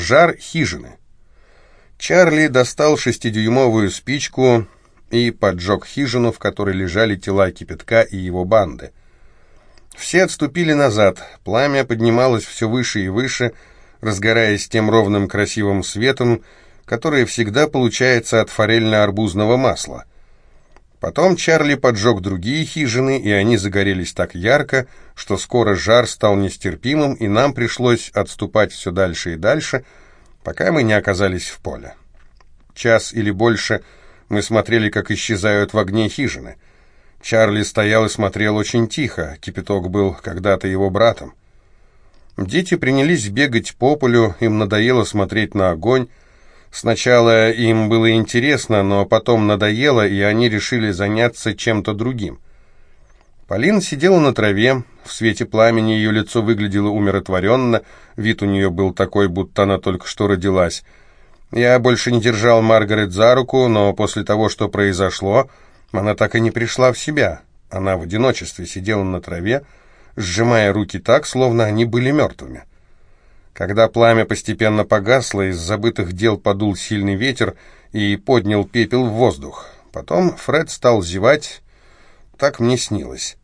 Жар хижины. Чарли достал шестидюймовую спичку и поджег хижину, в которой лежали тела кипятка и его банды. Все отступили назад, пламя поднималось все выше и выше, разгораясь тем ровным красивым светом, который всегда получается от форельно-арбузного масла. Потом Чарли поджег другие хижины, и они загорелись так ярко, что скоро жар стал нестерпимым, и нам пришлось отступать все дальше и дальше, пока мы не оказались в поле. Час или больше мы смотрели, как исчезают в огне хижины. Чарли стоял и смотрел очень тихо, кипяток был когда-то его братом. Дети принялись бегать по полю, им надоело смотреть на огонь, Сначала им было интересно, но потом надоело, и они решили заняться чем-то другим. Полина сидела на траве, в свете пламени ее лицо выглядело умиротворенно, вид у нее был такой, будто она только что родилась. Я больше не держал Маргарет за руку, но после того, что произошло, она так и не пришла в себя. Она в одиночестве сидела на траве, сжимая руки так, словно они были мертвыми. Когда пламя постепенно погасло, из забытых дел подул сильный ветер и поднял пепел в воздух. Потом Фред стал зевать, так мне снилось.